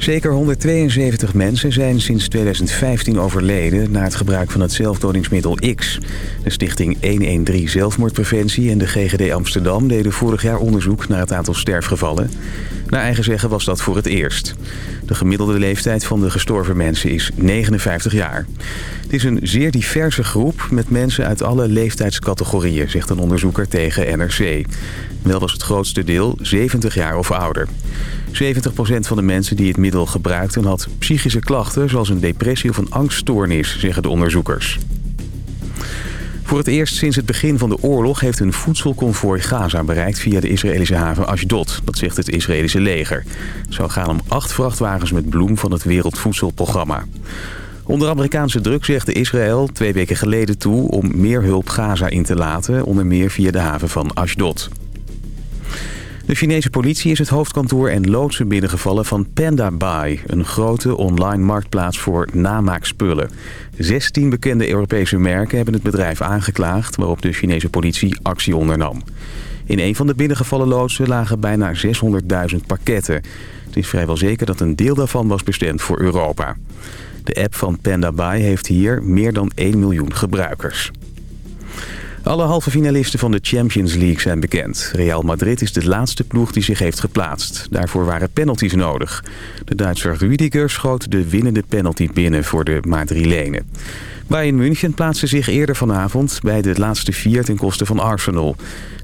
Zeker 172 mensen zijn sinds 2015 overleden... na het gebruik van het zelfdodingsmiddel X. De stichting 113 Zelfmoordpreventie en de GGD Amsterdam... deden vorig jaar onderzoek naar het aantal sterfgevallen. Naar eigen zeggen was dat voor het eerst. De gemiddelde leeftijd van de gestorven mensen is 59 jaar. Het is een zeer diverse groep met mensen uit alle leeftijdscategorieën... zegt een onderzoeker tegen NRC. Wel was het grootste deel 70 jaar of ouder. 70% van de mensen die het middel gebruikten had psychische klachten... zoals een depressie of een angststoornis, zeggen de onderzoekers. Voor het eerst sinds het begin van de oorlog heeft een voedselconvooi Gaza bereikt via de Israëlische haven Ashdod. Dat zegt het Israëlische leger. Het zou gaan om acht vrachtwagens met bloem van het Wereldvoedselprogramma. Onder Amerikaanse druk zegde Israël twee weken geleden toe om meer hulp Gaza in te laten, onder meer via de haven van Ashdod. De Chinese politie is het hoofdkantoor en loodsen binnengevallen van Panda Buy... een grote online marktplaats voor namaakspullen. 16 bekende Europese merken hebben het bedrijf aangeklaagd... waarop de Chinese politie actie ondernam. In een van de binnengevallen loodsen lagen bijna 600.000 pakketten. Het is vrijwel zeker dat een deel daarvan was bestemd voor Europa. De app van Panda Buy heeft hier meer dan 1 miljoen gebruikers. Alle halve finalisten van de Champions League zijn bekend. Real Madrid is de laatste ploeg die zich heeft geplaatst. Daarvoor waren penalties nodig. De Duitser Rüdiger schoot de winnende penalty binnen voor de Madrilenen. Bayern München plaatste zich eerder vanavond bij de laatste vier ten koste van Arsenal.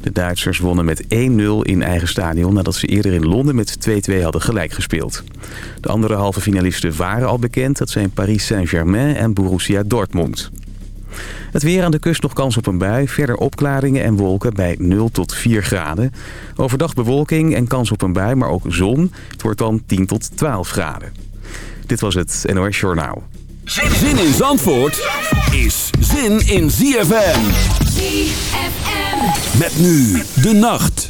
De Duitsers wonnen met 1-0 in eigen stadion nadat ze eerder in Londen met 2-2 hadden gelijk gespeeld. De andere halve finalisten waren al bekend. Dat zijn Paris Saint-Germain en Borussia Dortmund. Het weer aan de kust nog kans op een bui. Verder opklaringen en wolken bij 0 tot 4 graden. Overdag bewolking en kans op een bui, maar ook zon. Het wordt dan 10 tot 12 graden. Dit was het NOS Journaal. Zin in Zandvoort is zin in ZFM. ZFM. Met nu de nacht.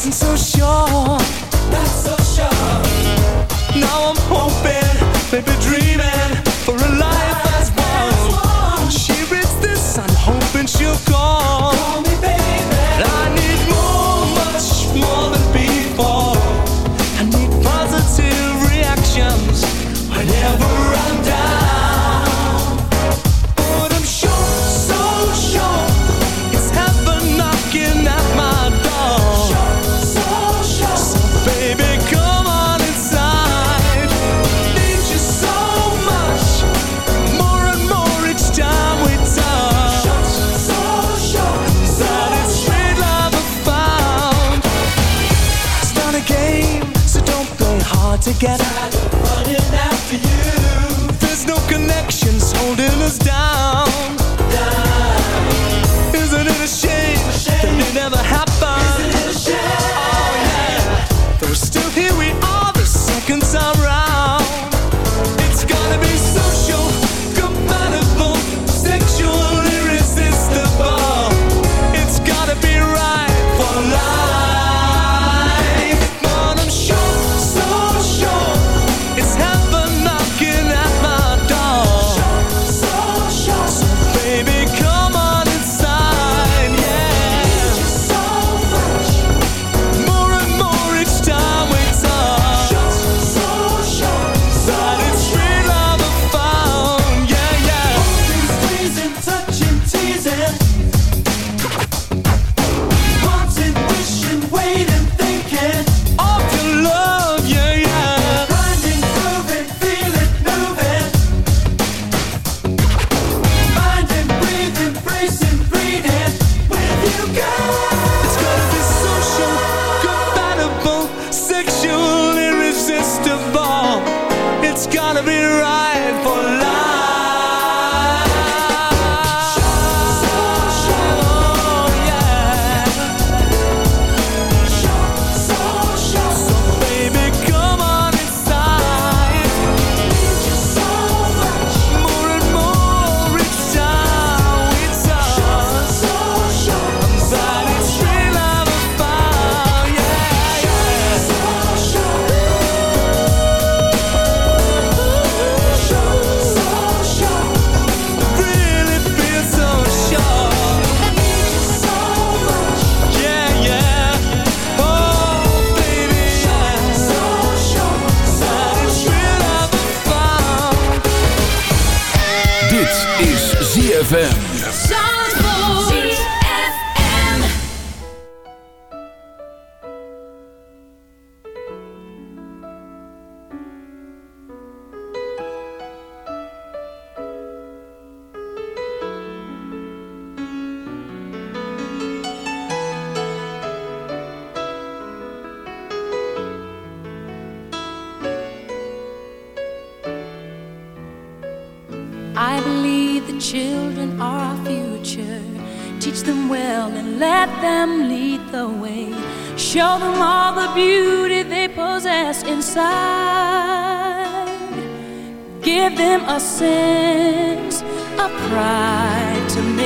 wasn't so sure. Not so sure. Now I'm hoping, baby.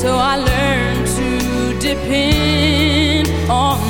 so I learned to depend on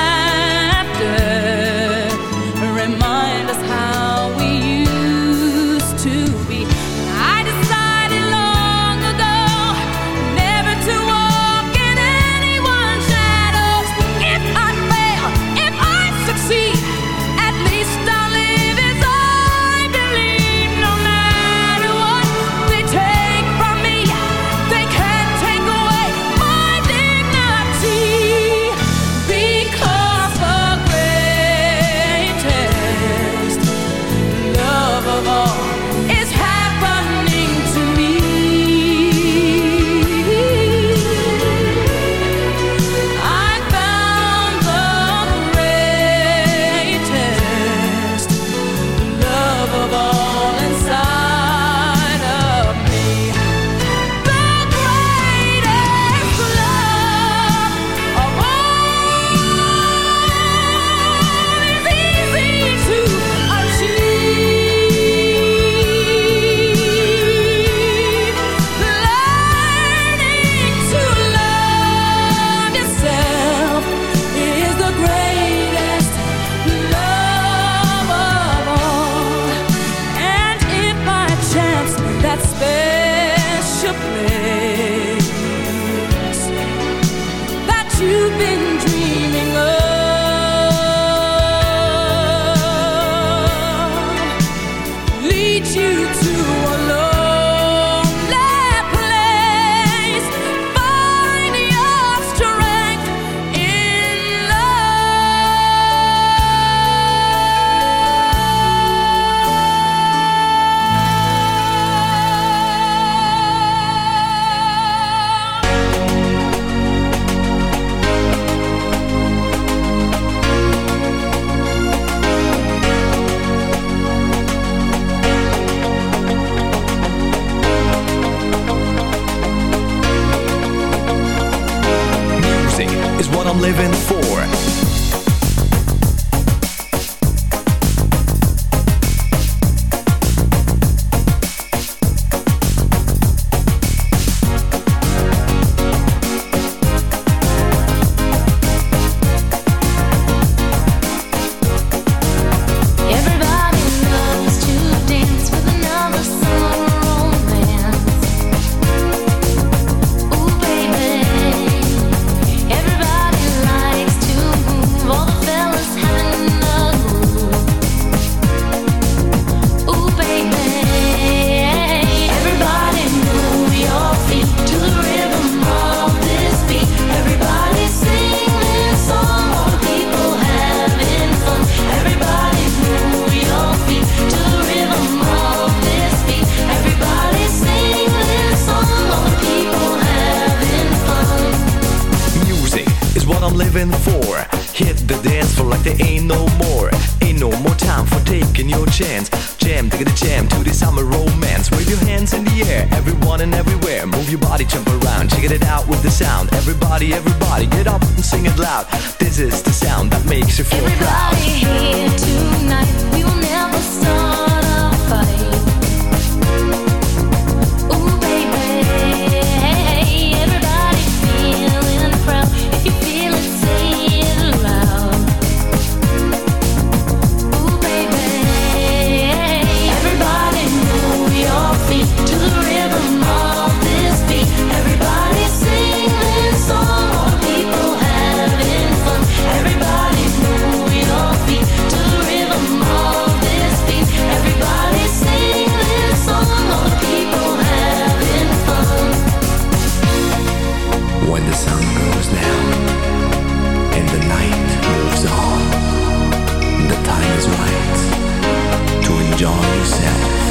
out with the sound. Everybody, everybody, get up and sing it loud. This is the sound that makes you feel everybody proud. Everybody here tonight. yourself.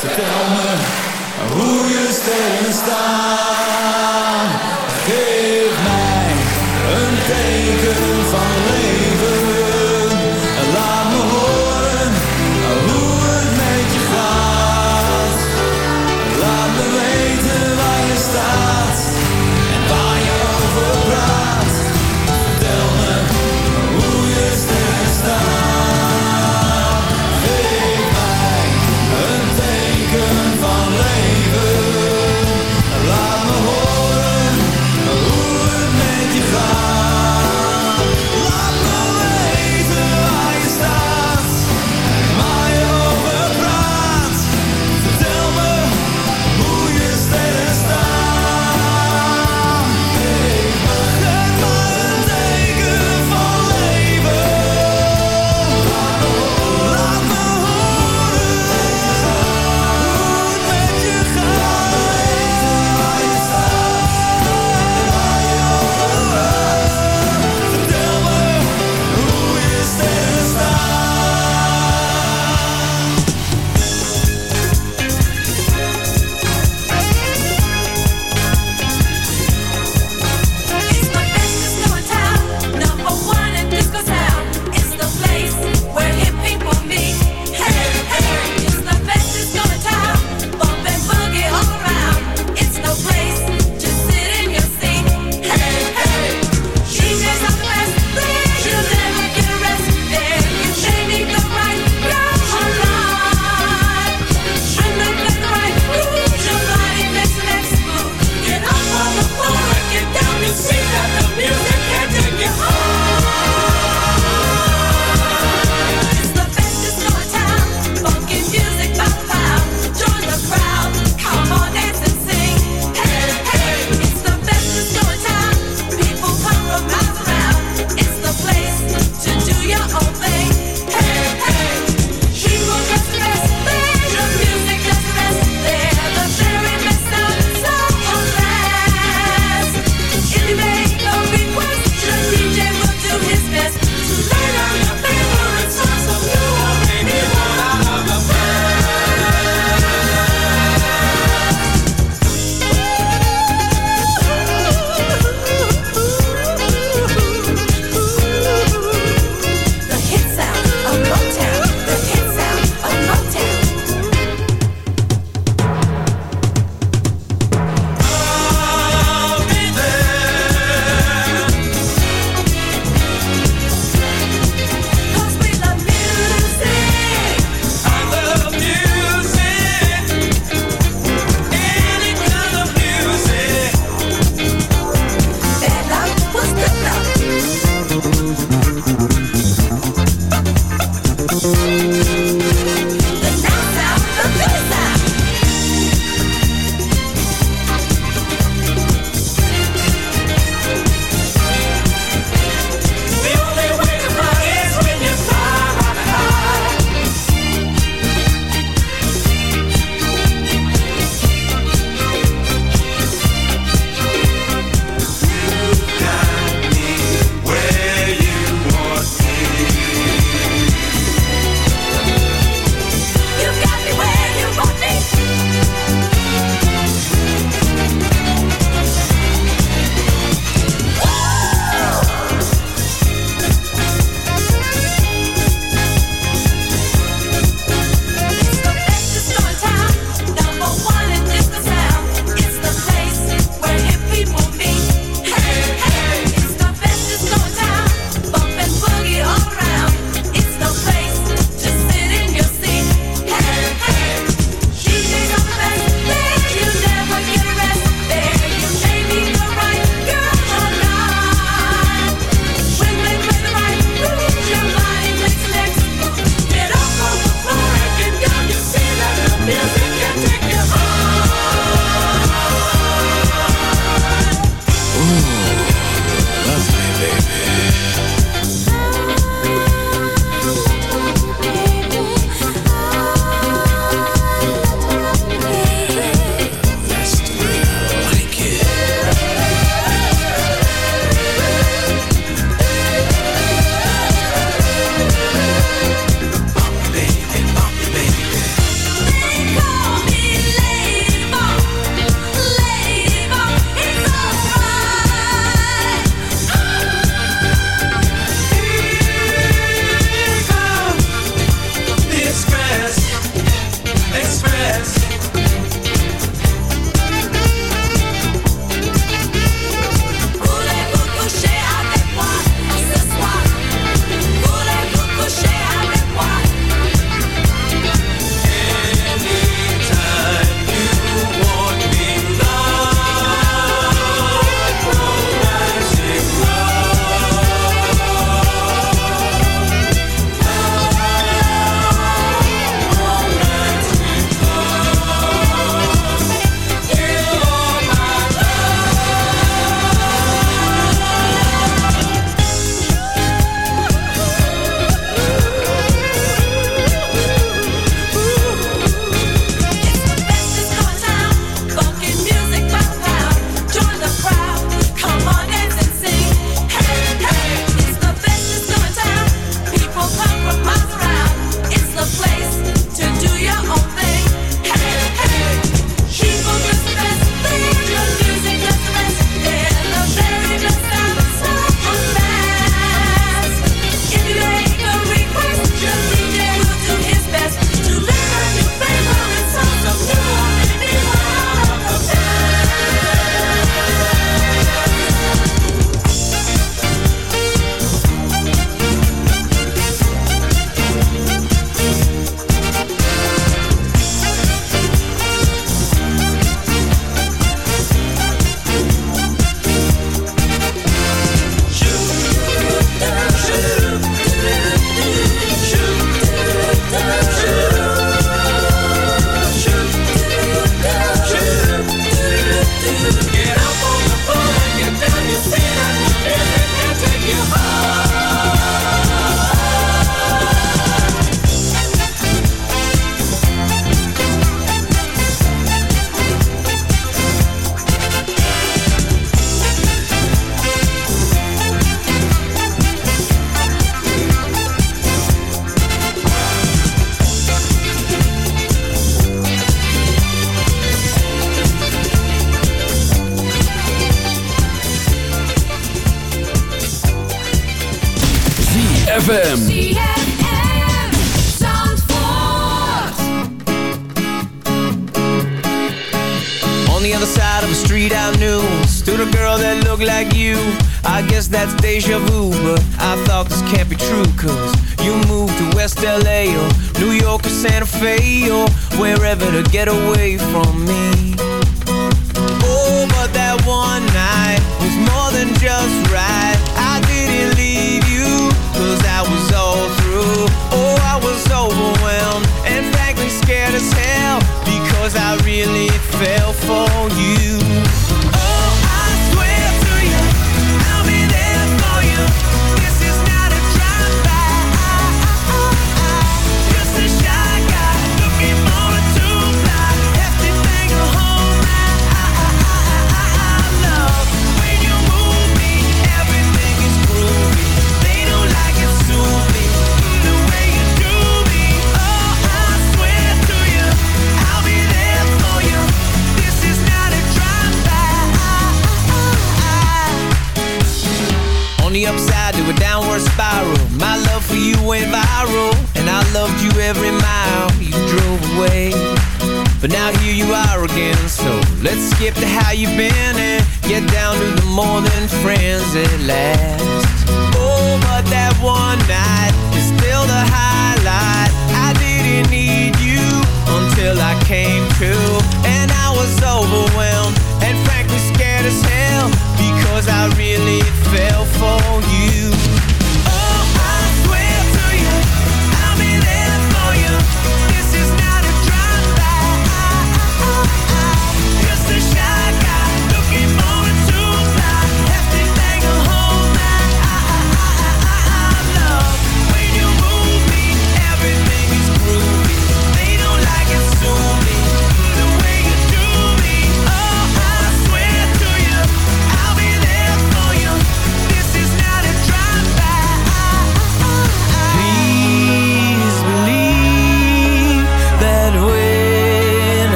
Vertel me hoe je stenen staat.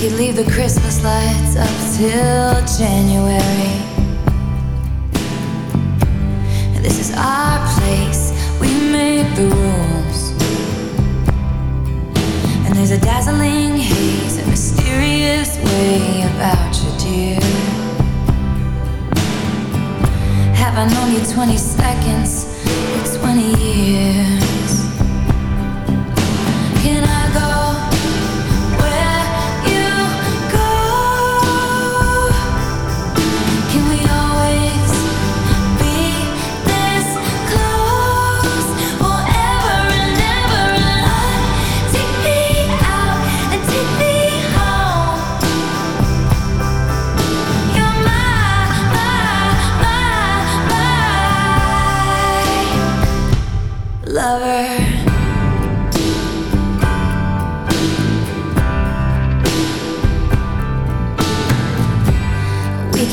could leave the Christmas lights up till January. This is our place, we made the rules. And there's a dazzling haze, a mysterious way about you, dear. Have I known you 20 seconds or 20 years? Can I?